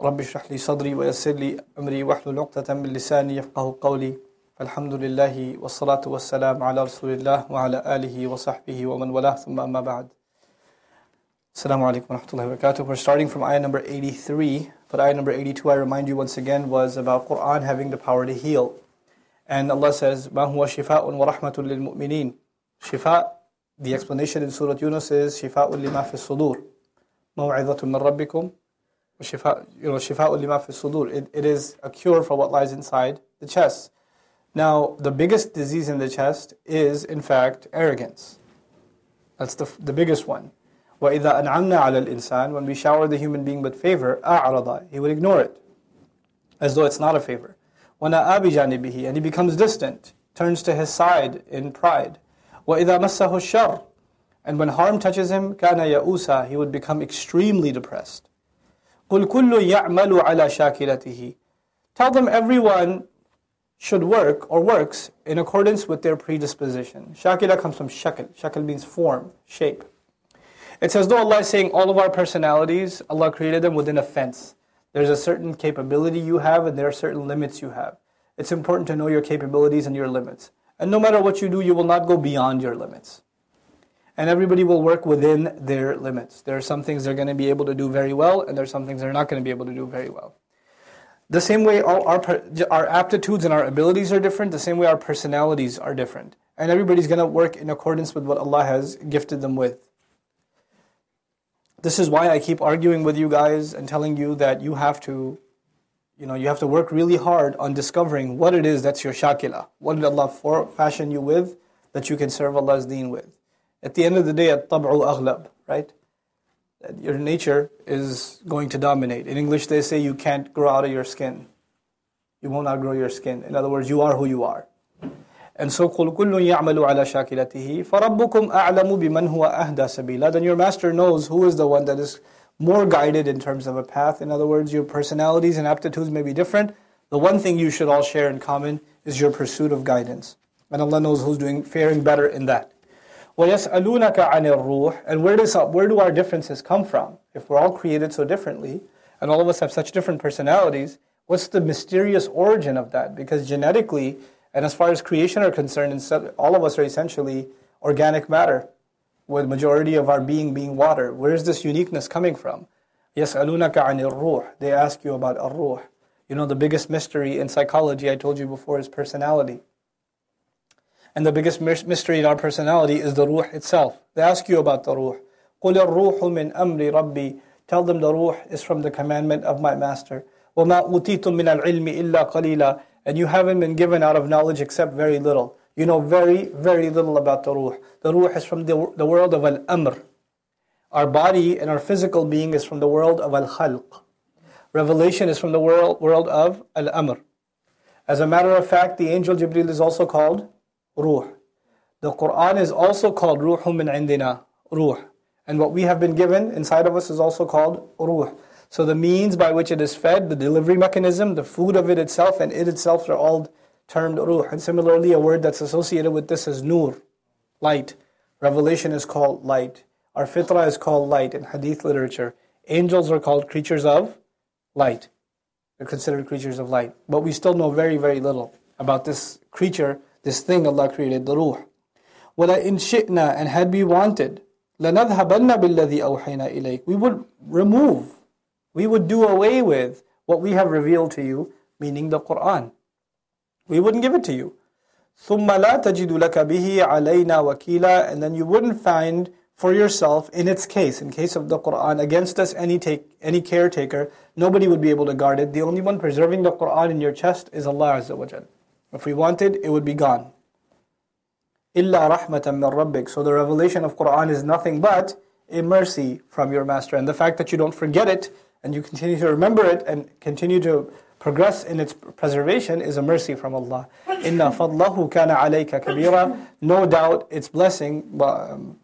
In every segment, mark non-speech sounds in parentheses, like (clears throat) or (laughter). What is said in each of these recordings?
رب اشرح لي صدري ويسر لي أمري واحلل عقدة من لساني يفقه قولي الحمد لله والصلاة والسلام على رسول الله وعلى آله وصحبه ومن والاه ثم أما بعد alaikum wa rahmatullahi wa barakatuh. We're starting from ayah number 83, but ayah number 82, I remind you once again, was about Quran having the power to heal. And Allah says, مَا هُوَ شِفَاءٌ وَرَحْمَةٌ لِلْمُؤْمِنِينَ Shifa, the explanation in Surah Yunus is شِفَاءٌ لِمَا فِي الصُّدُورِ مَوْعِظَةٌ مِّن رَبِّكُمْ Shifa, you know, شِفَاءٌ لِمَا فِي الصُّدُورِ it, it is a cure for what lies inside the chest. Now, the biggest disease in the chest is, in fact, arrogance. That's the, the biggest one. وَإِذَا أَنْعَمْنَا عَلَى الْإِنسَانِ When we shower the human being with favor, أَعْرَضَ He would ignore it, as though it's not a favor. وَنَأَى بِجَانِبِهِ And he becomes distant, turns to his side in pride. وَإِذَا مَسَّهُ الشَّرُّ And when harm touches him, كَانَ يَئُوسًا He would become extremely depressed. قُلْ كُلٌّ يَعْمَلُ عَلَى شَاكِلَتِهِ Tell them everyone should work or works in accordance with their predisposition. Shakila comes from shakil. Shakil means form, shape. It's as though Allah is saying all of our personalities, Allah created them within a fence. There's a certain capability you have and there are certain limits you have. It's important to know your capabilities and your limits. And no matter what you do, you will not go beyond your limits. And everybody will work within their limits. There are some things they're going to be able to do very well, and there are some things they're not going to be able to do very well. The same way all our, our aptitudes and our abilities are different, the same way our personalities are different. And everybody's going to work in accordance with what Allah has gifted them with. This is why I keep arguing with you guys and telling you that you have to, you know, you have to work really hard on discovering what it is that's your shakila. What did Allah for, fashion you with that you can serve Allah's deen with? At the end of the day, at-tab'u aghlab, right? Your nature is going to dominate. In English, they say you can't grow out of your skin. You will not grow your skin. In other words, you are who you are. And so, قُلْ كُلٌّ يَعْمَلُ عَلَى شَاكِلَتِهِ فَرَبُّكُمْ أَعْلَمُ بِمَنْ هُوَ أَهْدَى سَبِيلًا Then your master knows who is the one that is more guided in terms of a path. In other words, your personalities and aptitudes may be different. The one thing you should all share in common is your pursuit of guidance. And Allah knows who's doing faring better in that. وَيَسْأَلُونَكَ عَنِ الرُّوحِ And where, does, where do our differences come from? If we're all created so differently, and all of us have such different personalities, what's the mysterious origin of that? Because genetically, and as far as creation are concerned, all of us are essentially organic matter, with majority of our being being water. Where is this uniqueness coming from? يَسْأَلُونَكَ عَنِ الرُّوحِ They ask you about ar-ruh. You know, the biggest mystery in psychology, I told you before, is personality. And the biggest mystery in our personality is the ruh itself. They ask you about the ruh. قُلِ الرُّوحُ مِنْ أَمْرِ رَبِّي Tell them the ruh is from the commandment of my master. وَمَا أُوتِيتُم مِّنَ الْعِلْمِ إِلَّا قَلِيلًا and you haven't been given out of knowledge except very little. You know very, very little about the ruh. The ruh is from the, the world of al-amr. Our body and our physical being is from the world of al-khalq. Revelation is from the world, world of al-amr. As a matter of fact, the angel Jibril is also called ruh. The Quran is also called ruhum min indina, ruh. And what we have been given inside of us is also called ruh. So the means by which it is fed, the delivery mechanism, the food of it itself, and it itself are all termed ruh. And similarly, a word that's associated with this is nur, light. Revelation is called light. Our fitrah is called light in hadith literature. Angels are called creatures of light. They're considered creatures of light. But we still know very, very little about this creature, this thing Allah created, the ruh. وَلَئِن شِئْنَا And had we wanted, لَنَذْهَبَنَّ بِالَّذِي أَوْحَيْنَا إِلَيْكَ We would remove we would do away with what we have revealed to you, meaning the Quran. We wouldn't give it to you. ثُمَّ لَا تَجِدُ لَكَ بِهِ عَلَيْنَا وَكِيلًا And then you wouldn't find for yourself, in its case, in case of the Quran, against us any, take, any caretaker, nobody would be able to guard it. The only one preserving the Quran in your chest is Allah Azza wa Jal. If we wanted, it would be gone. Illa rahmatan min rabbik. So the revelation of Quran is nothing but a mercy from your master. And the fact that you don't forget it and you continue to remember it and continue to progress in its preservation is a mercy from Allah. Inna fadlahu kana alayka kabira. No doubt its blessing, um,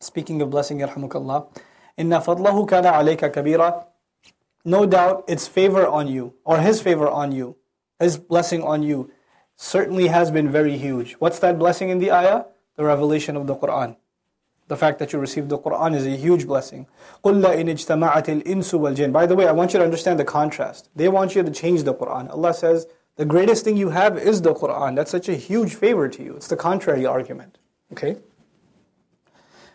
speaking of blessing, yarhamukallah. Inna fadlahu kana alayka kabira. No doubt its favor on you, or his favor on you, his blessing on you certainly has been very huge. What's that blessing in the ayah? The revelation of the Quran. The fact that you received the Quran is a huge blessing. قُلْ لَإِنِ اجْتَمَعَتِ الْإِنسُ وَالْجِنُّ By the way, I want you to understand the contrast. They want you to change the Quran. Allah says, the greatest thing you have is the Quran. That's such a huge favor to you. It's the contrary argument. Okay?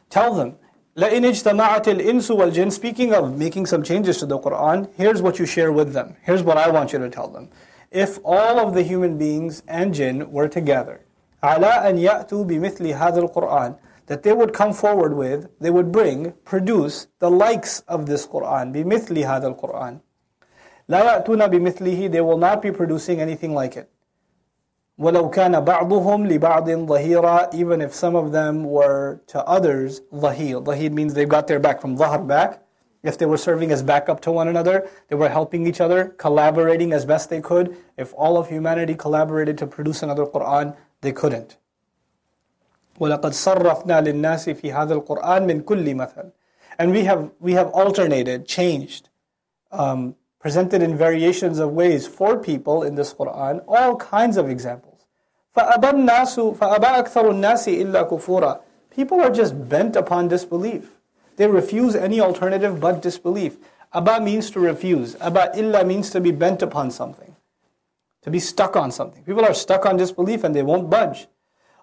Tell them, لَإِنِ اجْتَمَعَتِ الْإِنسُ وَالْجِنُّ Speaking of making some changes to the Quran, here's what you share with them. Here's what I want you to tell them. If all of the human beings and jinn were together, عَلَىٰ أَنْ يَأْتُوا بِمِثْلِ هَذَا الْقُرْآنِ that they would come forward with, they would bring, produce the likes of this Quran, بِمِثْلِ هذا القرآن. لا يأتون بمثله, they will not be producing anything like it. وَلَوْ كَانَ بَعْضُهُمْ لِبَعْضٍ ظَهِيرًا Even if some of them were to others, ظهير. ظهير means they've got their back, from ظهر back. If they were serving as backup to one another, they were helping each other, collaborating as best they could. If all of humanity collaborated to produce another Quran, they couldn't. وَلَقَدْ صَرَّفْنَا لِلنَّاسِ فِي هَذَا الْقُرْآنِ مِنْ كُلِّ مَثَلٍ And we have, we have alternated, changed, um, presented in variations of ways for people in this Quran, all kinds of examples. فَأَبَى النَّاسُ فَأَبَى أَكْثَرُ النَّاسِ إِلَّا كُفُورًا People are just bent upon disbelief. They refuse any alternative but disbelief. Abba means to refuse. Abba illa means to be bent upon something. To be stuck on something. People are stuck on disbelief and they won't budge.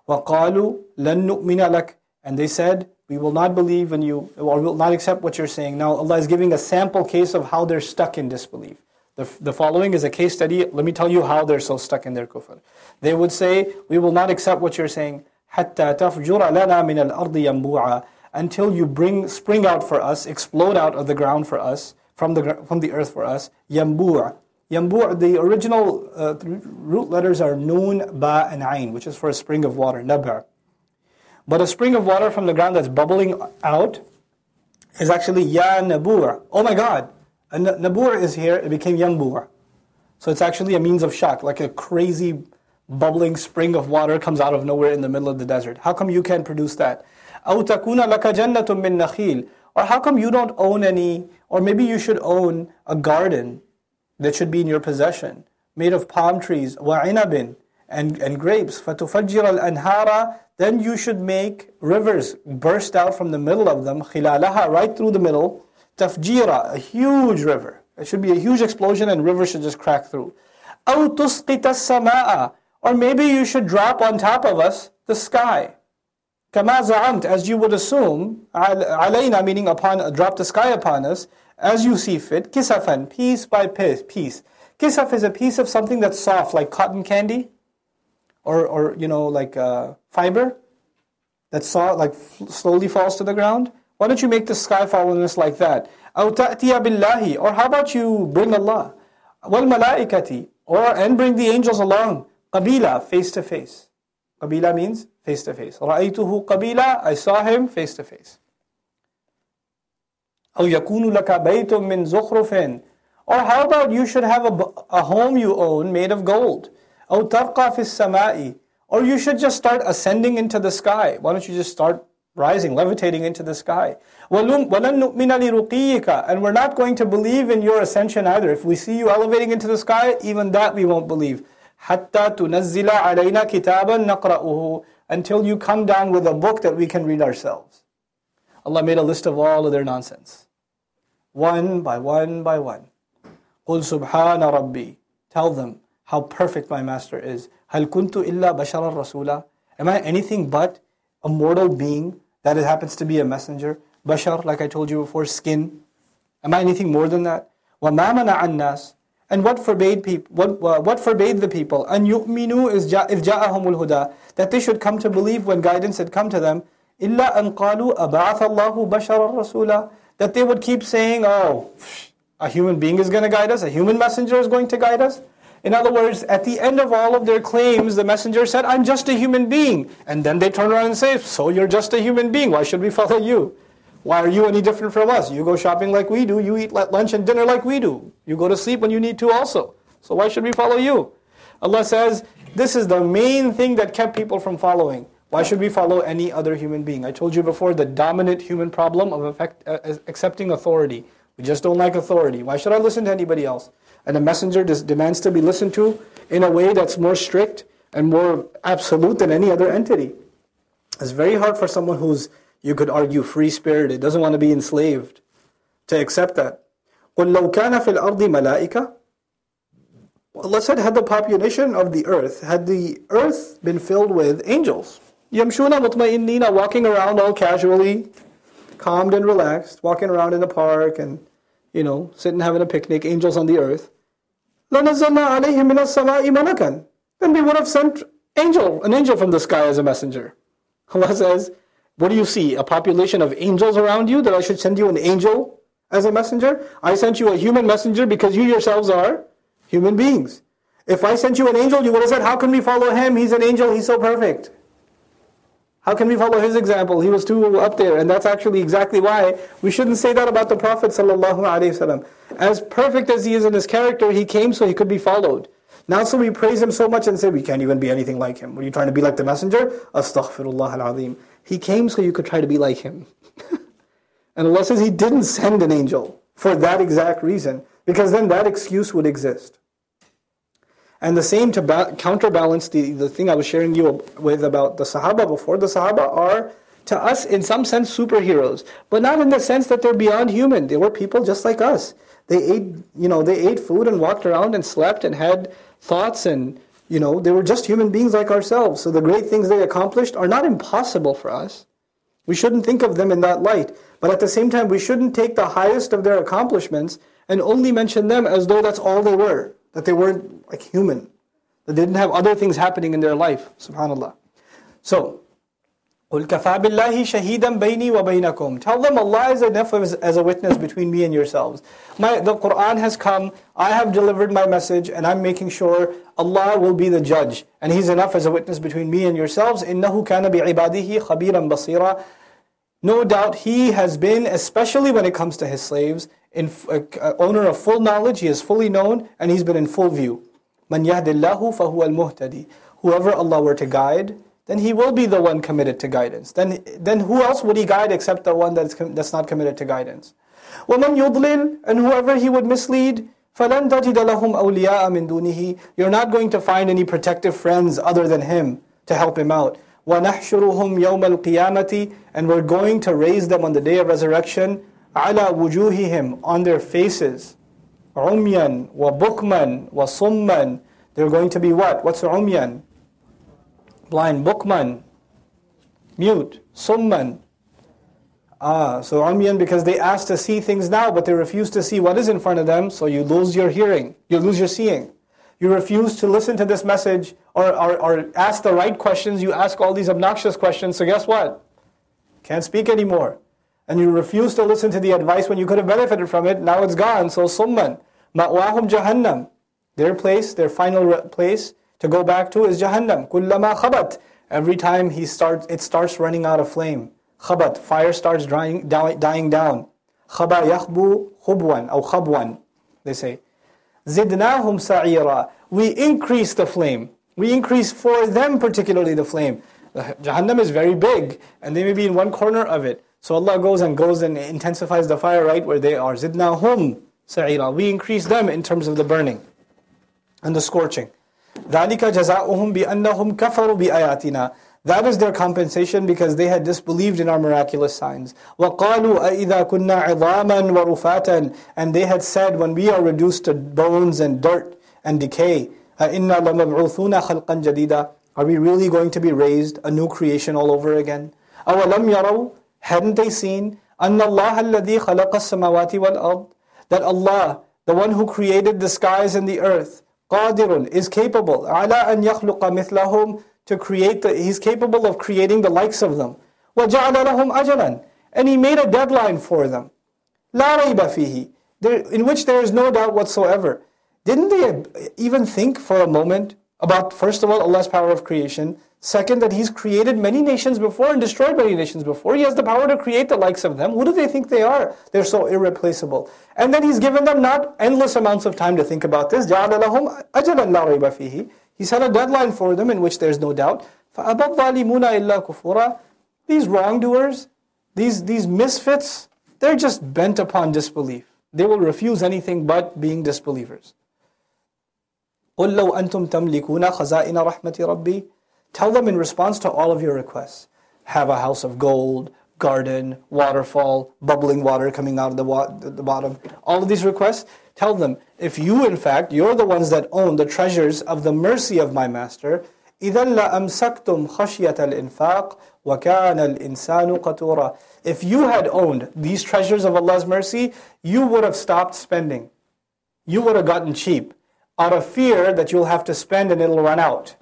وَقَالُوا لَن نُؤْمِنَ لَكَ And they said, we will not believe in you, or will not accept what you're saying. Now Allah is giving a sample case of how they're stuck in disbelief. The, the following is a case study. Let me tell you how they're so stuck in their kufr. They would say, we will not accept what you're saying. حَتَّى تَفْجُرَ لَنَا مِنَ الْأَرْضِ يَنْبُوعًا until you bring spring out for us, explode out of the ground for us, from the, from the earth for us, yambu'a. Yambu', the original uh, root letters are Noon, Ba, and Ain, which is for a spring of water, Nabha. But a spring of water from the ground that's bubbling out is actually Ya Nabur. Oh my God! And Nabur is here, it became yambu'a. So it's actually a means of shock, like a crazy bubbling spring of water comes out of nowhere in the middle of the desert. How come you can't produce that? أو تكون لك جنة من نخيل Or how come you don't own any, or maybe you should own a garden that should be in your possession, made of palm trees, وَعِنَبٍ and, and grapes, فَتُفَجِّرَ الْأَنْهَارَ Then you should make rivers burst out from the middle of them, خِلَالَهَا Right through the middle, تَفْجِيرًا A huge river. It should be a huge explosion and rivers should just crack through. أَوْ تُسْقِطَ السَّمَاءَ Or maybe you should drop on top of us the sky. كما زعمت, as you would assume, علينا meaning upon, drop the sky upon us, as you see fit, kisafan, piece by piece. piece. Kisaf is a piece of something that's soft, like cotton candy, or, or you know, like uh, fiber that saw, like slowly falls to the ground. Why don't you make the sky fall on us like that? أو تأتي بالله, or how about you bring Allah? والملائكة, or and bring the angels along. قبيلة, face to face. قبيلة means face to face. رأيته قبيلة, I saw him face to face. أو يكون لك بيت من زخرف Or how about you should have a, a home you own made of gold? أو ترقى في السماء Or you should just start ascending into the sky. Why don't you just start rising, levitating into the sky? وَلَن نُؤْمِنَ لِرُقِيِّكَ And we're not going to believe in your ascension either. If we see you elevating into the sky, even that we won't believe. حَتَّى تُنَزِّلَ عَلَيْنَا كِتَابًا نَقْرَأُهُ Until you come down with a book that we can read ourselves. Allah made a list of all of their nonsense one by one by one. قُلْ سُبْحَانَ رَبِّي Tell them how perfect my master is. هَلْ كُنْتُ إِلَّا بَشَرًا رَسُولًا Am I anything but a mortal being that it happens to be a messenger? Bashar, like I told you before, skin. Am I anything more than that? وَمَا مَنَعَ النَّاسِ and what forbade people? What, uh, what forbade the people? And yu'minu is ja'ahumul huda that they should come to believe when guidance had come to them. Illa an qalu ab'athallahu bashara rasula that they would keep saying, "Oh, a human being is going to guide us. A human messenger is going to guide us." In other words, at the end of all of their claims, the messenger said, "I'm just a human being," and then they turn around and say, "So you're just a human being. Why should we follow you?" Why are you any different from us? You go shopping like we do. You eat lunch and dinner like we do. You go to sleep when you need to also. So why should we follow you? Allah says, this is the main thing that kept people from following. Why should we follow any other human being? I told you before the dominant human problem of effect, uh, accepting authority. We just don't like authority. Why should I listen to anybody else? And a messenger demands to be listened to in a way that's more strict and more absolute than any other entity. It's very hard for someone who's, you could argue, free spirited, doesn't want to be enslaved, to accept that. قُلْ لَوْ كَانَ فِي الْأَرْضِ مَلَائِكَةٌ Allah said, had the population of the earth, had the earth been filled with angels, يَمْشُونَ مُطْمَئِنِّينَ walking around all casually, calmed and relaxed, walking around in the park and, you know, sitting having a picnic, angels on the earth. لَنَزَّلْنَا عَلَيْهِمْ مِنَ السَّمَاءِ مَلَكًا Then we would have sent angel, an angel from the sky as a messenger. Allah says, what do you see? A population of angels around you that I should send you an angel as a messenger? I sent you a human messenger because you yourselves are human beings. If I sent you an angel, you would have said, How can we follow him? He's an angel, he's so perfect. How can we follow his example? He was too up there. And that's actually exactly why we shouldn't say that about the Prophet. As perfect as he is in his character, he came so he could be followed. Now, so we praise him so much and say we can't even be anything like him. Were you trying to be like the messenger? Astaghfirullah al He came so you could try to be like him. (laughs) and Allah says He didn't send an angel for that exact reason, because then that excuse would exist. And the same to ba- counterbalance the, the thing I was sharing you with about the Sahaba before. The Sahaba are, to us, in some sense, superheroes, but not in the sense that they're beyond human. They were people just like us. They ate, you know, they ate food and walked around and slept and had thoughts and, you know, they were just human beings like ourselves. So the great things they accomplished are not impossible for us. We shouldn't think of them in that light. But at the same time, we shouldn't take the highest of their accomplishments and only mention them as though that's all they were that they weren't like human, that they didn't have other things happening in their life. Subhanallah. So, قُلْ كَفَى بِاللَّهِ شَهِيدًا بَيْنِي وَبَيْنَكُمْ Tell them Allah is enough as, as a witness between me and yourselves. My, the Quran has come, I have delivered my message, and I'm making sure Allah will be the judge. And He's enough as a witness between me and yourselves. إِنَّهُ كَانَ بِعِبَادِهِ خَبِيرًا بَصِيرًا No doubt He has been, especially when it comes to His slaves, in, uh, owner of full knowledge, he is fully known, and he's been in full view. Man yahdillahu fahuwa al-muhtadi. Whoever Allah were to guide, then he will be the one committed to guidance. Then, then who else would he guide except the one that's, that's not committed to guidance? وَمَنْ يُضْلِلْ And whoever he would mislead, فَلَنْ تَجِدَ لَهُمْ أَوْلِيَاءَ مِنْ دُونِهِ You're not going to find any protective friends other than him to help him out. وَنَحْشُرُهُمْ يَوْمَ الْقِيَامَةِ And we're going to raise them on the day of resurrection ala wujuhihim on their faces umyan wa bukman wa summan they're going to be what what's umyan Blind bukman, mute summan ah so umyan because they ask to see things now but they refuse to see what is in front of them so you lose your hearing you lose your seeing you refuse to listen to this message or, or, or ask the right questions you ask all these obnoxious questions so guess what can't speak anymore and you refuse to listen to the advice when you could have benefited from it, now it's gone. So summan. Ma'wahum jahannam. Their place, their final place to go back to is jahannam. Kullama khabat. Every time he starts, it starts running out of flame. Khabat, fire starts dying, dying down. Khaba yakhbu khubwan, or khabwan, they say. Zidnahum sa'ira. We increase the flame. We increase for them particularly the flame. Jahannam is very big, and they may be in one corner of it. So Allah goes and goes and intensifies the fire right where they are. Zidnahum sa'ira. We increase them in terms of the burning and the scorching. ذَلِكَ جَزَاؤُهُمْ بِأَنَّهُمْ كَفَرُوا بِآيَاتِنَا That is their compensation because they had disbelieved in our miraculous signs. وَقَالُوا أَإِذَا كُنَّا عِظَامًا وَرُفَاتًا And they had said, when we are reduced to bones and dirt and decay, أَإِنَّا لَمَبْعُوثُونَ خَلْقًا جَدِيدًا Are we really going to be raised, a new creation all over again? أَوَلَمْ يَرَوْا Hadn't they seen أن الله الذي خلق السماوات والأرض that Allah, the one who created the skies and the earth, قادر is capable على أن يخلق مثلهم to create the, he's capable of creating the likes of them. وجعل لهم أجلا and he made a deadline for them. لا ريب فيه there, in which there is no doubt whatsoever. Didn't they even think for a moment about, first of all, Allah's power of creation. Second, that He's created many nations before and destroyed many nations before. He has the power to create the likes of them. Who do they think they are? They're so irreplaceable. And then He's given them not endless amounts of time to think about this. He set a deadline for them in which there's no doubt. These wrongdoers, these, these misfits, they're just bent upon disbelief. They will refuse anything but being disbelievers. قُلْ لَوْ أَنْتُمْ تَمْلِكُونَ خَزَائِنَ رَحْمَةِ رَبِّي Tell them in response to all of your requests. Have a house of gold, garden, waterfall, bubbling water coming out of the, wa- the bottom. All of these requests, tell them, if you in fact, you're the ones that own the treasures of the mercy of my master, إِذَا لَأَمْسَكْتُمْ خَشْيَةَ الْإِنفَاقِ وَكَانَ الْإِنسَانُ قَتُورًا If you had owned these treasures of Allah's mercy, you would have stopped spending. You would have gotten cheap out of fear that you'll have to spend and it'll run out.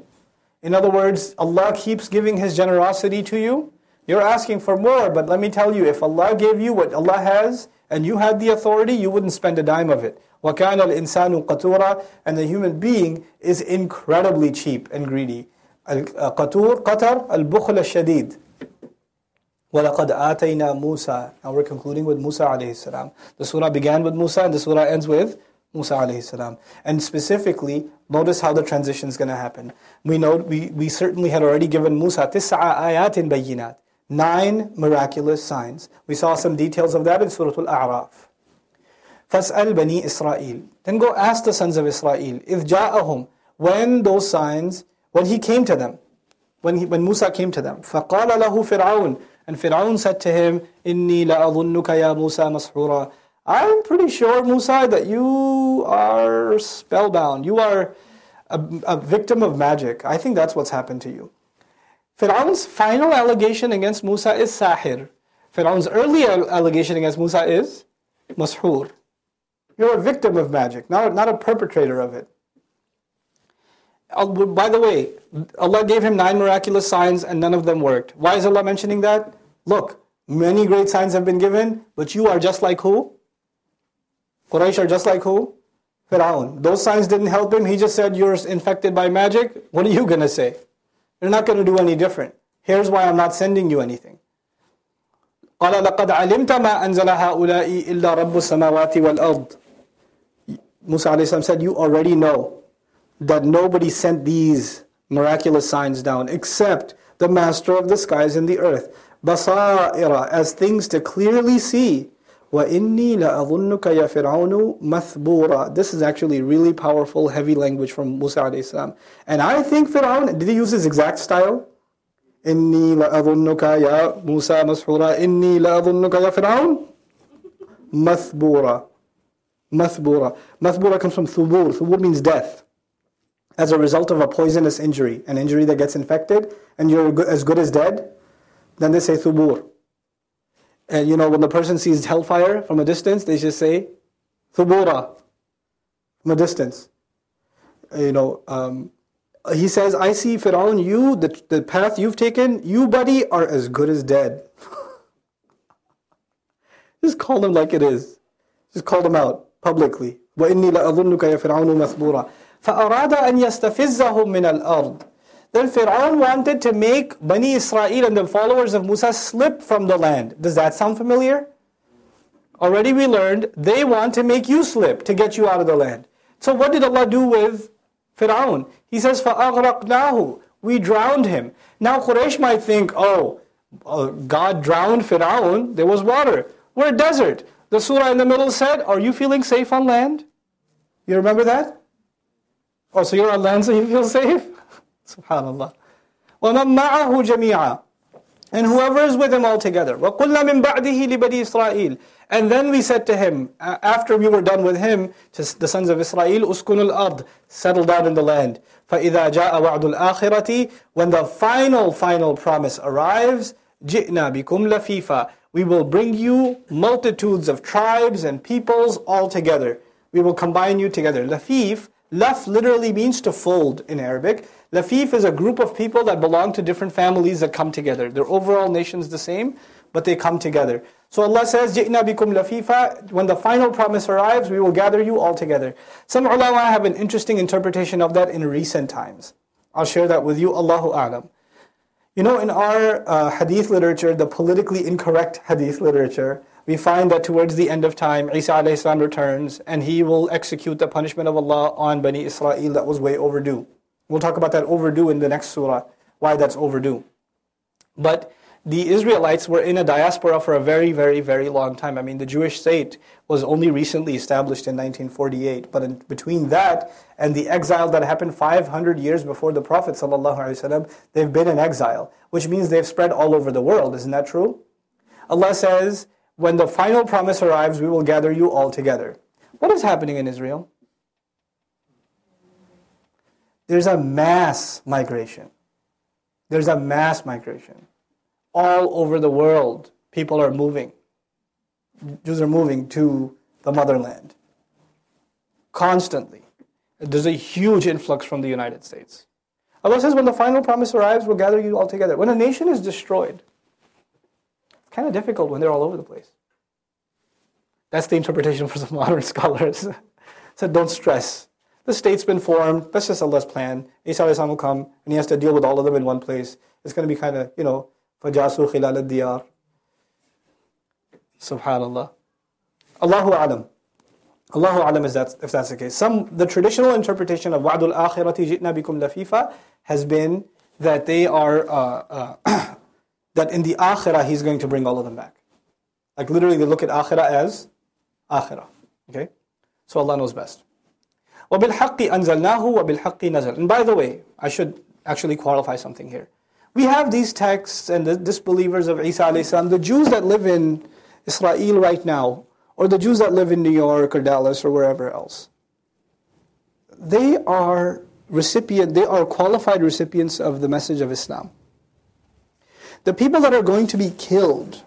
In other words, Allah keeps giving His generosity to you. You're asking for more, but let me tell you, if Allah gave you what Allah has and you had the authority, you wouldn't spend a dime of it. وَكَانَ الْإِنسَانُ قَتُورًا And the human being is incredibly cheap and greedy. القطور قطر البخل الشديد وَلَقَدْ آتَيْنَا مُوسَى Now we're concluding with Musa alayhi salam. The surah began with Musa and the surah ends with Musa alayhi salam. And specifically, notice how the transition is going to happen. We know we, we certainly had already given Musa تسع آيات بينات Nine miraculous signs. We saw some details of that in Surah Al-A'raf. فَاسْأَلْ بَنِي إِسْرَائِيل Then go ask the sons of Israel. إِذْ جَاءَهُمْ When those signs, when he came to them, when, he, when Musa came to them. فَقَالَ لَهُ فِرْعَوْنَ And Fir'aun said to him, إِنِّي لَأَظُنُّكَ يَا مُوسَى مَسْحُورًا I'm pretty sure, Musa, that you are spellbound. You are a, a victim of magic. I think that's what's happened to you. Fir'aun's final allegation against Musa is sahir. Fir'aun's early allegation against Musa is mashur. You're a victim of magic, not, not a perpetrator of it. By the way, Allah gave him nine miraculous signs and none of them worked. Why is Allah mentioning that? Look, many great signs have been given, but you are just like who? Quraysh are just like who? Fir'aun. Those signs didn't help him. He just said, You're infected by magic. What are you going (laughs) to say? You're not going to do any different. Here's why I'm not sending you anything. قال لقد علمت ما أنزل هؤلاء إلا رب السماوات والأرض Musa said, You already know that nobody sent these miraculous signs down except the master of the skies and the earth. Basaira, as things to clearly see. وَإِنِّي لَأَظُنُّكَ يَا فِرْعَوْنُ مَثْبُورًا This is actually really powerful, heavy language from Musa alayhi And I think Fir'aun, did he use his exact style? إِنِّي لَأَظُنُّكَ يَا مُوسَى مَسْحُورًا إِنِّي لَأَظُنُّكَ يَا فِرْعَوْنُ مَثْبُورًا Mathbura. Mathbura comes from thubur. Thubur means death. As a result of a poisonous injury, an injury that gets infected, and you're as good as dead, then they say thubur. And you know, when the person sees hellfire from a distance, they just say, Thubura, from a distance. You know, um, he says, I see Fir'aun, you, the, the path you've taken, you, buddy, are as good as dead. (laughs) just call them like it is. Just call them out publicly. وَإِنِّي لَأَظُنُّكَ يَا فِرْعَوْنُ مَثْبُورًا فَأَرَادَ أَنْ يَسْتَفِزَّهُمْ مِنَ الْأَرْضِ then Fir'aun wanted to make Bani Israel and the followers of Musa slip from the land. Does that sound familiar? Already we learned they want to make you slip to get you out of the land. So what did Allah do with Fir'aun? He says, فَأَغْرَقْنَاهُ We drowned him. Now Quraysh might think, oh, uh, God drowned Fir'aun, there was water. We're a desert. The surah in the middle said, are you feeling safe on land? You remember that? Oh, so you're on land so you feel safe? Subhanallah. وَمَن مَّعَهُ جَمِيعًا And whoever is with him altogether. وَقُلْنَا مِن بَعْدِهِ لِبَنِي إِسْرَائِيلِ And then we said to him, after we were done with him, to the sons of Israel, أُسْكُنُ الْأَرْضِ Settle down in the land. فَإِذَا جَاءَ وَعْدُ الْآخِرَةِ When the final, final promise arrives, جِئْنَا بِكُمْ لَفِيفًا We will bring you multitudes of tribes and peoples all together. We will combine you together. Lafif, laf literally means to fold in Arabic. Lafif is a group of people that belong to different families that come together. Their overall nation's the same, but they come together. So Allah says, Ja'na lafifa. When the final promise arrives, we will gather you all together. Some ulama have an interesting interpretation of that in recent times. I'll share that with you, Allahu A'lam. You know, in our uh, hadith literature, the politically incorrect hadith literature, we find that towards the end of time, Isa alayhi returns and he will execute the punishment of Allah on Bani Israel that was way overdue. We'll talk about that overdue in the next surah, why that's overdue. But the Israelites were in a diaspora for a very, very, very long time. I mean, the Jewish state was only recently established in 1948. But in between that and the exile that happened 500 years before the Prophet ﷺ, they've been in exile, which means they've spread all over the world. Isn't that true? Allah says, when the final promise arrives, we will gather you all together. What is happening in Israel? There's a mass migration. There's a mass migration all over the world, people are moving. Jews are moving to the motherland constantly. There's a huge influx from the United States. Allah says, when the final promise arrives, we'll gather you all together. When a nation is destroyed, it's kind of difficult when they're all over the place. That's the interpretation (laughs) for some modern scholars. (laughs) so don't stress The state's been formed. That's just Allah's plan. Isa will come, and he has to deal with all of them in one place. It's going to be kind of, you know, فجاسوا خلال الديار Subhanallah. Allahu alam. Allahu alam is that if that's the case. Some the traditional interpretation of wa'dul akhirati jitna bikum lafifa has been that they are uh, uh, (clears throat) that in the akhirah he's going to bring all of them back. Like literally they look at akhirah as akhirah. Okay? So Allah knows best. وَبِالْحَقِّ أَنزَلْنَاهُ وَبِالْحَقِّ نَزَلْ And by the way, I should actually qualify something here. We have these texts and the disbelievers of Isa salam, the Jews that live in Israel right now, or the Jews that live in New York or Dallas or wherever else. They are recipient, they are qualified recipients of the message of Islam. The people that are going to be killed,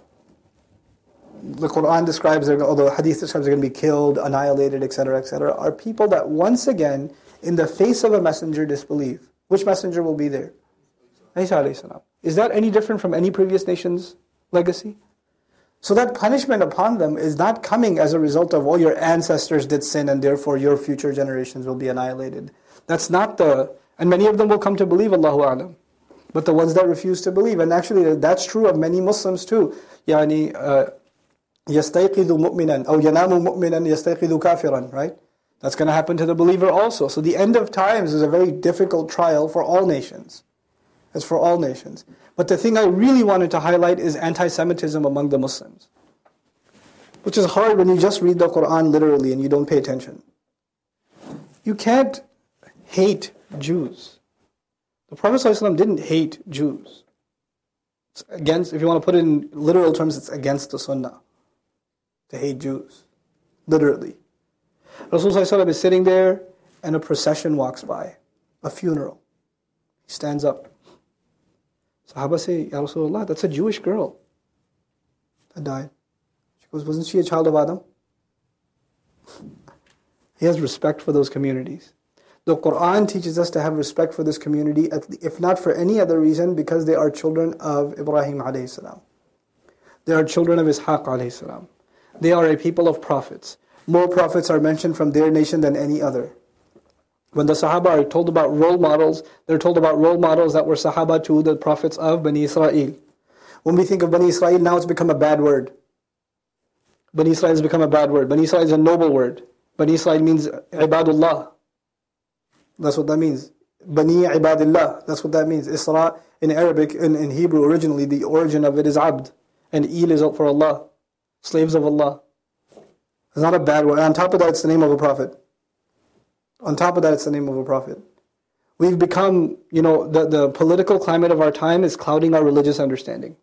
the Quran describes, although Hadith describes they're going to be killed, annihilated, etc., etc., are people that once again, in the face of a messenger, disbelieve. Which messenger will be there? Isa Is that any different from any previous nation's legacy? So that punishment upon them is not coming as a result of, all oh, your ancestors did sin and therefore your future generations will be annihilated. That's not the, and many of them will come to believe, Allahu Alam. But the ones that refuse to believe, and actually that's true of many Muslims too. Yani, uh, يستيقظ مؤمنا أو ينام مؤمنا يستيقظ كافرا right that's going to happen to the believer also so the end of times is a very difficult trial for all nations it's for all nations. But the thing I really wanted to highlight is anti Semitism among the Muslims, which is hard when you just read the Quran literally and you don't pay attention. You can't hate Jews. The Prophet ﷺ didn't hate Jews. It's against, if you want to put it in literal terms, it's against the Sunnah to hate Jews. Literally. Rasulullah is sitting there and a procession walks by, a funeral. He stands up. Sahaba say, Ya Rasulullah, that's a Jewish girl that died. She goes, Wasn't she a child of Adam? he has respect for those communities. The Quran teaches us to have respect for this community, if not for any other reason, because they are children of Ibrahim alayhi salam. They are children of Ishaq alayhi salam. They are a people of prophets. More prophets are mentioned from their nation than any other. When the Sahaba are told about role models, they're told about role models that were Sahaba to the prophets of Bani Israel. When we think of Bani Israel, now it's become a bad word. Bani Israel has become a bad word. Bani Israel is a noble word. Bani Israel means ibadullah. That's what that means. Bani ibadillah. That's what that means. Isra in Arabic, in, in Hebrew originally, the origin of it is abd. And il is for Allah. Slaves of Allah. It's not a bad word. on top of that, it's the name of a prophet. On top of that, it's the name of a prophet. We've become, you know, the, the political climate of our time is clouding our religious understanding.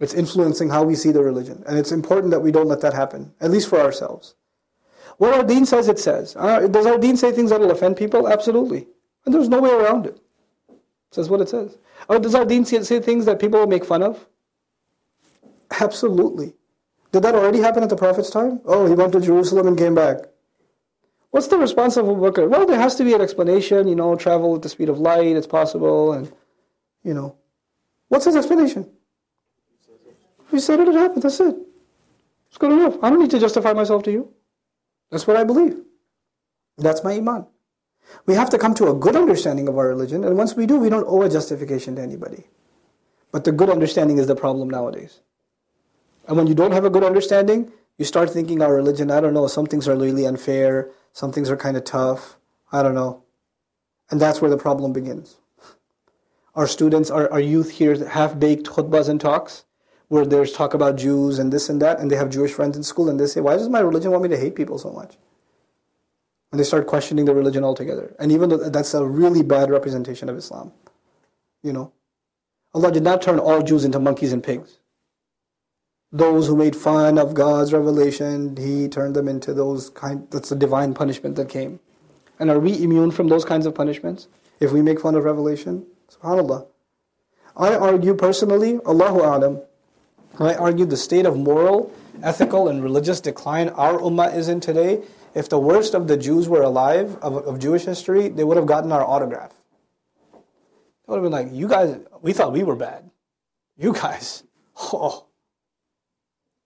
It's influencing how we see the religion. And it's important that we don't let that happen, at least for ourselves. What our deen says, it says. Uh, does our deen say things that will offend people? Absolutely. And there's no way around it. It says what it says. Or does our deen say, say things that people will make fun of? Absolutely. Did that already happen at the Prophet's time? Oh, he went to Jerusalem and came back. What's the response of Abu Bakr? Well, there has to be an explanation, you know, travel at the speed of light, it's possible, and, you know. What's his explanation? He said it, it happened. That's it. It's good enough. I don't need to justify myself to you. That's what I believe. That's my iman. We have to come to a good understanding of our religion, and once we do, we don't owe a justification to anybody. But the good understanding is the problem nowadays. And when you don't have a good understanding, you start thinking our religion, I don't know, some things are really unfair, some things are kind of tough, I don't know. And that's where the problem begins. Our students, our, our youth here, half baked khutbahs and talks, where there's talk about Jews and this and that, and they have Jewish friends in school, and they say, Why does my religion want me to hate people so much? And they start questioning the religion altogether. And even though that's a really bad representation of Islam, you know, Allah did not turn all Jews into monkeys and pigs. Those who made fun of God's revelation, He turned them into those kind. That's the divine punishment that came. And are we immune from those kinds of punishments if we make fun of revelation? Subhanallah. I argue personally, Allahu Alam, I argue the state of moral, ethical, and religious decline our ummah is in today. If the worst of the Jews were alive, of, of Jewish history, they would have gotten our autograph. They would have been like, you guys, we thought we were bad. You guys, (laughs) oh.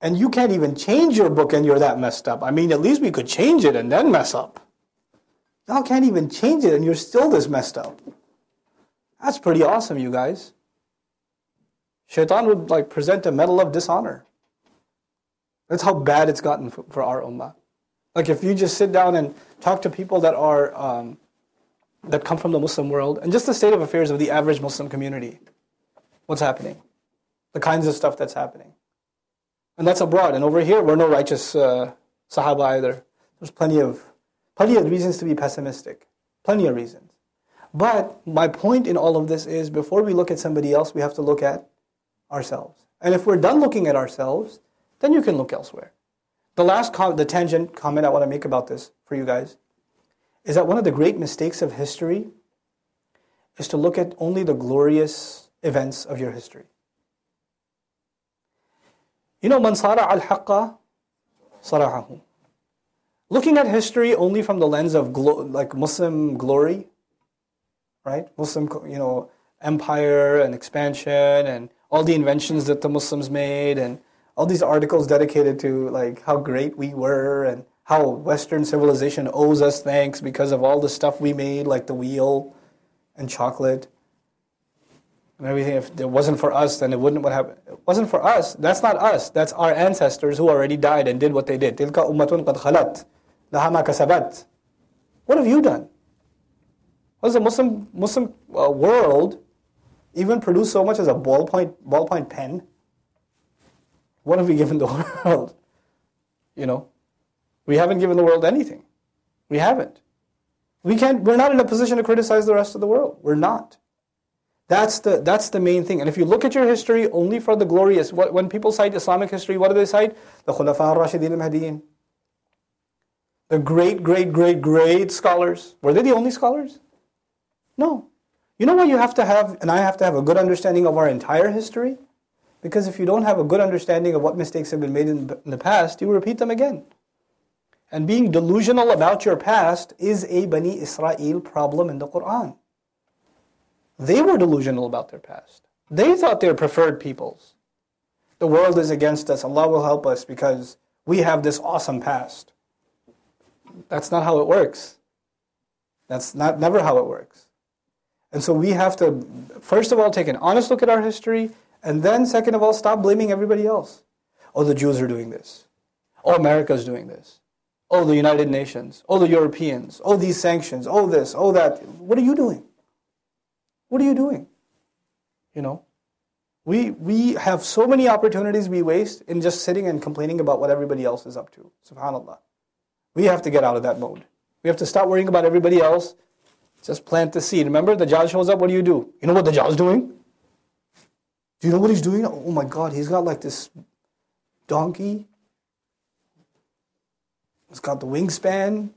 And you can't even change your book and you're that messed up. I mean, at least we could change it and then mess up. Y'all can't even change it and you're still this messed up. That's pretty awesome, you guys. Shaitan would like present a medal of dishonor. That's how bad it's gotten for, for our ummah. Like if you just sit down and talk to people that are um, that come from the Muslim world and just the state of affairs of the average Muslim community, what's happening, the kinds of stuff that's happening, and that's abroad. And over here, we're no righteous uh, Sahaba either. There's plenty of plenty of reasons to be pessimistic, plenty of reasons. But my point in all of this is, before we look at somebody else, we have to look at ourselves. And if we're done looking at ourselves, then you can look elsewhere. The last com- the tangent comment I want to make about this for you guys is that one of the great mistakes of history is to look at only the glorious events of your history. You know, man sara al haqqa sarahahu. Looking at history only from the lens of glo- like Muslim glory, right? Muslim, you know, empire and expansion and all the inventions that the Muslims made and all these articles dedicated to like how great we were and how Western civilization owes us thanks because of all the stuff we made, like the wheel and chocolate and everything. If it wasn't for us, then it wouldn't have happened. It wasn't for us. That's not us. That's our ancestors who already died and did what they did. تِلْكَ أُمَّةٌ قَدْ خَلَتْ لَهَا مَا كَسَبَتْ What have you done? What does the Muslim, Muslim uh, world even produce so much as a ballpoint, ballpoint pen? What have we given the (laughs) world? You know, we haven't given the world anything. We haven't. We can't, we're not in a position to criticize the rest of the world. We're not. That's the, that's the main thing. And if you look at your history only for the glorious, what, when people cite Islamic history, what do they cite? The Khulafa al-Rashidin al-Mahdiyin. The great, great, great, great scholars. Were they the only scholars? No. You know why you have to have, and I have to have a good understanding of our entire history? Because if you don't have a good understanding of what mistakes have been made in the past, you repeat them again. And being delusional about your past is a Bani Israel problem in the Quran. They were delusional about their past. They thought they were preferred peoples. The world is against us. Allah will help us because we have this awesome past. That's not how it works. That's not never how it works. And so we have to, first of all, take an honest look at our history, and then, second of all, stop blaming everybody else. Oh, the Jews are doing this. Oh, America's doing this. Oh, the United Nations. Oh, the Europeans. Oh, these sanctions. Oh, this. Oh, that. What are you doing? What are you doing? You know? We, we have so many opportunities we waste in just sitting and complaining about what everybody else is up to. SubhanAllah. We have to get out of that mode. We have to stop worrying about everybody else just plant the seed. Remember, the Dajjal shows up, what do you do? You know what the Dajjal's doing? Do you know what he's doing? Oh my God, he's got like this donkey. He's got the wingspan.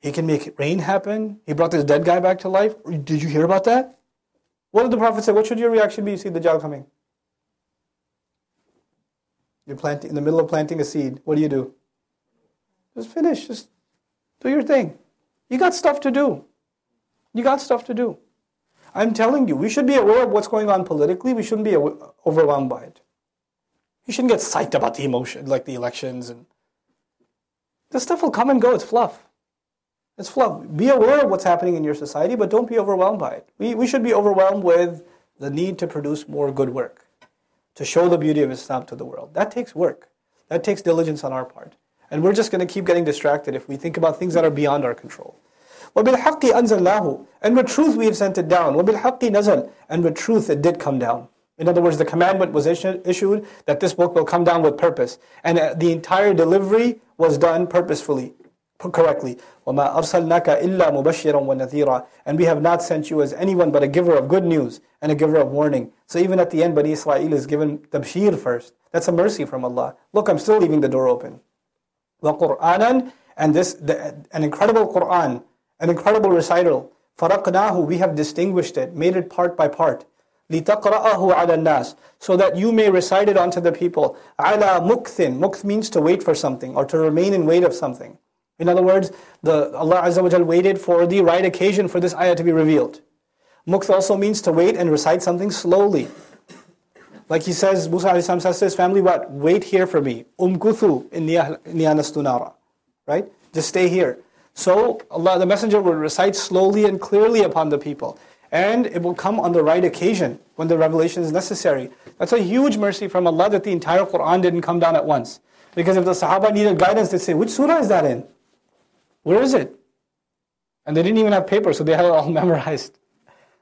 He can make rain happen. He brought this dead guy back to life. Did you hear about that? What did the Prophet say? What should your reaction be? You see the Dajjal coming. You're planting in the middle of planting a seed. What do you do? Just finish. Just do your thing. You got stuff to do. You got stuff to do. I'm telling you, we should be aware of what's going on politically. We shouldn't be overwhelmed by it. You shouldn't get psyched about the emotion, like the elections and this stuff will come and go. It's fluff. It's fluff. Be aware of what's happening in your society, but don't be overwhelmed by it. We, we should be overwhelmed with the need to produce more good work, to show the beauty of Islam to the world. That takes work. That takes diligence on our part. And we're just going to keep getting distracted if we think about things that are beyond our control. وَبِالْحَقِّ أَنزَلْنَاهُ And with truth we have sent it down. وَبِالْحَقِّ نَزَلْ And with truth it did come down. In other words, the commandment was issued that this book will come down with purpose. And uh, the entire delivery was done purposefully, correctly. وَمَا أَرْسَلْنَاكَ إِلَّا مُبَشِّرًا وَنَذِيرًا And we have not sent you as anyone but a giver of good news and a giver of warning. So even at the end, Bani Israel is given tabshir first. That's a mercy from Allah. Look, I'm still leaving the door open. وَقُرْآنًا And this, the, an incredible Qur'an, an incredible recital. فَرَقْنَاهُ We have distinguished it, made it part by part. لِتَقْرَأَهُ عَلَى النَّاسِ So that you may recite it unto the people. عَلَى مُكْثٍ Mukth means to wait for something or to remain in wait of something. In other words, the, Allah Azza wa waited for the right occasion for this ayah to be revealed. Mukth also means to wait and recite something slowly. Like he says, Musa says to his family, what? Wait here for me. Umkuthu nara. Right? Just stay here. So Allah, the Messenger will recite slowly and clearly upon the people and it will come on the right occasion when the revelation is necessary. That's a huge mercy from Allah that the entire Quran didn't come down at once. Because if the Sahaba needed guidance, they'd say, which surah is that in? Where is it? And they didn't even have paper, so they had it all memorized. (laughs)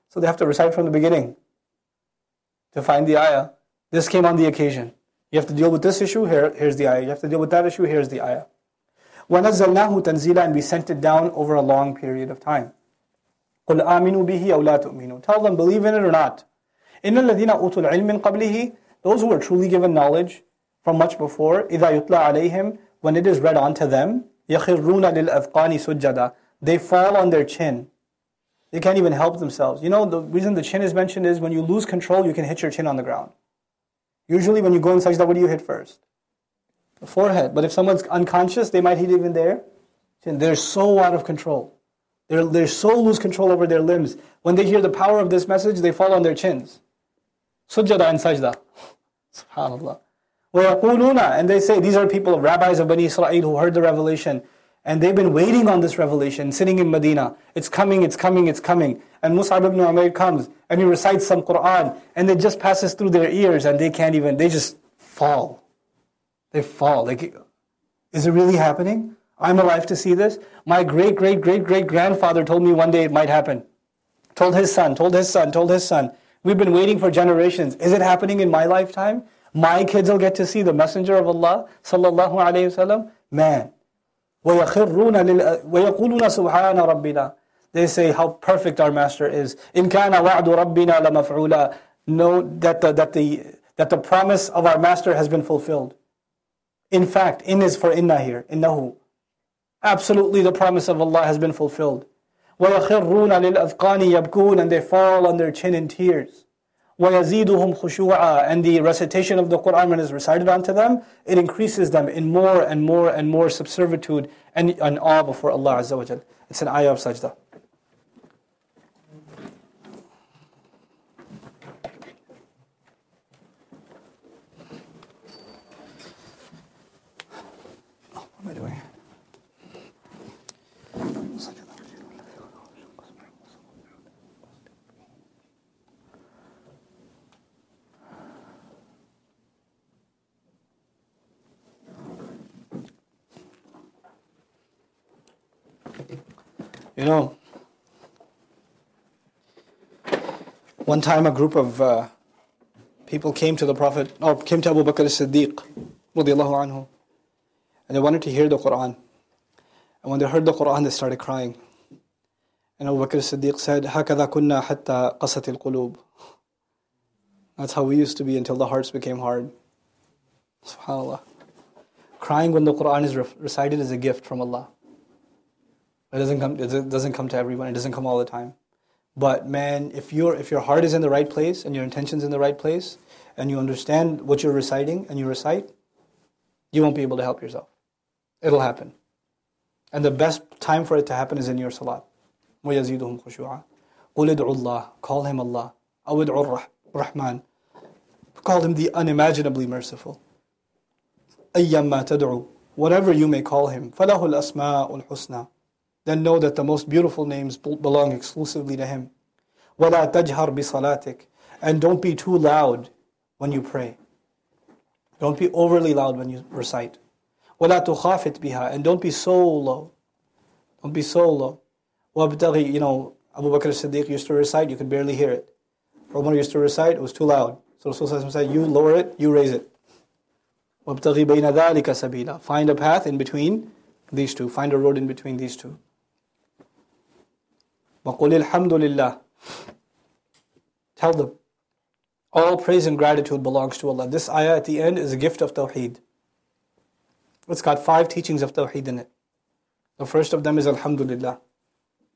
So they have to recite from the beginning to find the ayah. This came on the occasion. You have to deal with this issue, here, here's the ayah. You have to deal with that issue, here's the ayah. وَنَزَّلْنَاهُ تَنزِيلًا And we sent it down over a long period of time. قُلْ آمِنُوا بِهِ أَوْ لَا تُؤْمِنُوا Tell them, believe in it or not. إِنَّ الَّذِينَ أُوتُوا الْعِلْمِ مِنْ قَبْلِهِ Those who were truly given knowledge from much before, إِذَا يُتْلَى عَلَيْهِمْ When it is read unto them, يَخِرُّونَ لِلْأَذْقَانِ سُجَّدًا They fall on their chin. They can't even help themselves. You know, the reason the chin is mentioned is when you lose control, you can hit your chin on the ground. Usually when you go in sajda, what do you hit first? The forehead. But if someone's unconscious, they might hit even there. They're so out of control. They're, they so lose control over their limbs. When they hear the power of this message, they fall on their chins. Sujjada and sajda. (laughs) SubhanAllah. And they say, these are people of rabbis of Bani Israel who heard the revelation. And they've been waiting on this revelation, sitting in Medina. It's coming, it's coming, it's coming. And Mus'ab ibn Umair comes and he recites some Quran and it just passes through their ears and they can't even, they just fall. They fall. Like, is it really happening? I'm alive to see this. My great, great, great, great grandfather told me one day it might happen. Told his son, told his son, told his son. We've been waiting for generations. Is it happening in my lifetime? My kids will get to see the Messenger of Allah, sallallahu alayhi wasallam. Man. وَيَخِرُّونَ سُبْحَانَ رَبِّنَا They say how perfect our Master is. إِن كَانَ وَعْدُ رَبِّنَا لَمَفْعُولًا Know that the, that, the, that the promise of our Master has been fulfilled. In fact, in is for inna here. Innahu. Absolutely the promise of Allah has been fulfilled. وَيَخِرُّونَ لِلْأَذْقَانِ يَبْكُونَ And they fall on their chin in tears. وَيَزِيدُهُمْ خُشُوعًا And the recitation of the Quran when it is recited unto them, it increases them in more and more and more subservitude and, and awe before Allah Azza wa It's an ayah of sajda. You know, one time a group of uh, people came to the Prophet, or came to Abu Bakr as-Siddiq, anhu, and they wanted to hear the Quran. And when they heard the Quran, they started crying. And Abu Bakr as-Siddiq said, هَكَذَا كُنَّا حَتَّى قَسَتِ الْقُلُوبِ That's how we used to be until the hearts became hard. SubhanAllah. Crying when the Quran is recited is a gift from Allah. It doesn't come. It doesn't come to everyone. It doesn't come all the time. But man, if your if your heart is in the right place and your intentions in the right place, and you understand what you're reciting and you recite, you won't be able to help yourself. It'll happen. And the best time for it to happen is in your salat. وَيَزِيدُهُمْ خُشُوعًا قُلِ ادْعُوا اللَّهِ Call him Allah. أو ادْعُوا الرحمن Call him the unimaginably merciful. أيما تدعو whatever you may call him فله الأسماء الحسنى then know that the most beautiful names belong exclusively to him ولا تجهر بصلاتك and don't be too loud when you pray don't be overly loud when you recite ولا تخافت بها and don't be so low don't be so low وابتغي you know Abu Bakr as-Siddiq used to recite you could barely hear it Umar used to recite it was too loud so Rasulullah said you lower it you raise it وابتغي بين ذلك سبيلا find a path in between these two find a road in between these two وقل الحمد لله tell them all praise and gratitude belongs to Allah this ayah at the end is a gift of tawheed it's got five teachings of tawheed in it the first of them is alhamdulillah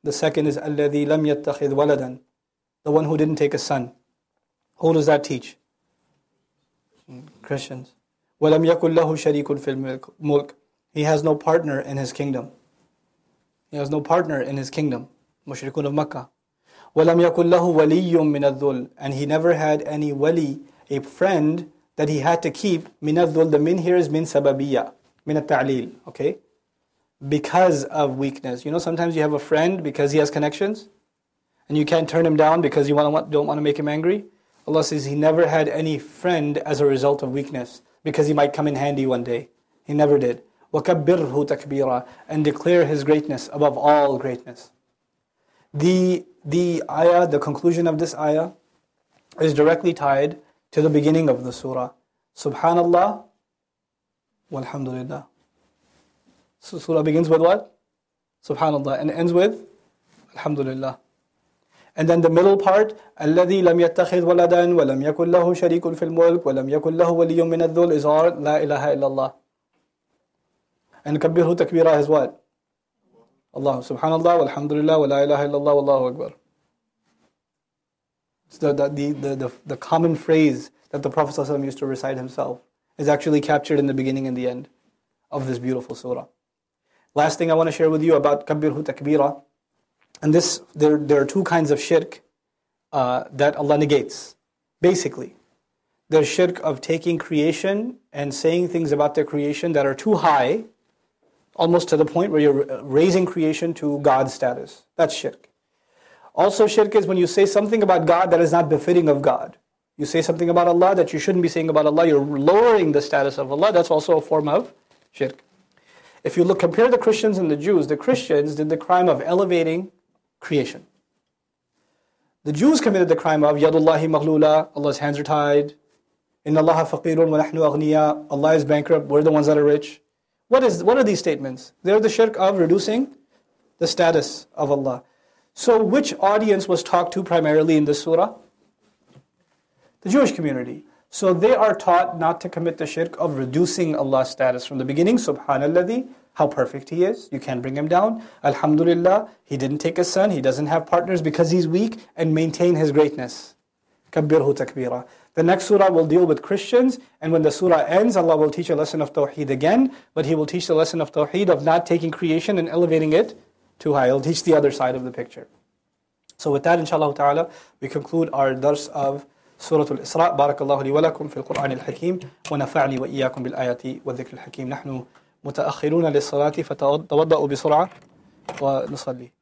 the second is الذي لم يتخذ ولدا the one who didn't take a son who does that teach Christians وَلَمْ يَكُنْ لَهُ شَرِيكٌ فِي الْمُلْكِ He has no partner in his kingdom. He has no partner in his kingdom. Mushrikun of Makkah. وَلَمْ يَكُنْ لَهُ وَلِيٌّ مِنَ الذُّلِ And he never had any wali, a friend that he had to keep. مِنَ الذُّلِ The min here is min sababiyya, min al-ta'lil, okay? Because of weakness. You know, sometimes you have a friend because he has connections, and you can't turn him down because you don't want to make him angry. Allah says he never had any friend as a result of weakness because he might come in handy one day. He never did. وَكَبِّرْهُ تَكْبِيرًا And declare his greatness above all greatness. The, the ayah, the conclusion of this ayah is directly tied to the beginning of the surah. Subhanallah walhamdulillah. So surah begins with what? Subhanallah and ends with Alhamdulillah. And then the middle part, الذي لم يتخذ ولدا ولم يكن له شريك في الملك ولم يكن له ولي من الذل is all لا إله إلا الله. And كبره تكبيرا is what? Allah subhanallah, alhamdulillah, wa la ilaha illallah, wallahu akbar. So the, the, the, the, common phrase that the Prophet used to recite himself is actually captured in the beginning and the end of this beautiful surah. Last thing I want to share with you about Kabirhu Takbira, and this there, there are two kinds of shirk uh, that Allah negates, basically. There's shirk of taking creation and saying things about their creation that are too high almost to the point where you're raising creation to God's status. That's shirk. Also, shirk is when you say something about God that is not befitting of God. You say something about Allah that you shouldn't be saying about Allah, you're lowering the status of Allah. That's also a form of shirk. If you look, compare the Christians and the Jews, the Christians did the crime of elevating creation. The Jews committed the crime of Yadullahi maghlula, Allah's hands are tied. Inna Allah faqirun wa nahnu aghniya, Allah is bankrupt, we're the ones that are rich. What, is, what are these statements? They're the shirk of reducing the status of Allah. So which audience was talked to primarily in this surah? The Jewish community. So they are taught not to commit the shirk of reducing Allah's status from the beginning. Subhanallah how perfect he is. You can't bring him down. Alhamdulillah, he didn't take a son, he doesn't have partners because he's weak, and maintain his greatness. Kabbirhu takbira. The next surah will deal with Christians, and when the surah ends, Allah will teach a lesson of Tawheed again, but He will teach the lesson of Tawheed of not taking creation and elevating it too high. He'll teach the other side of the picture. So with that, inshallah ta'ala, we conclude our dars of سورة الإسراء بارك الله لي ولكم في القرآن الحكيم ونفعني وإياكم بالآيات والذكر الحكيم نحن متأخرون للصلاة فتوضأوا بسرعة ونصلي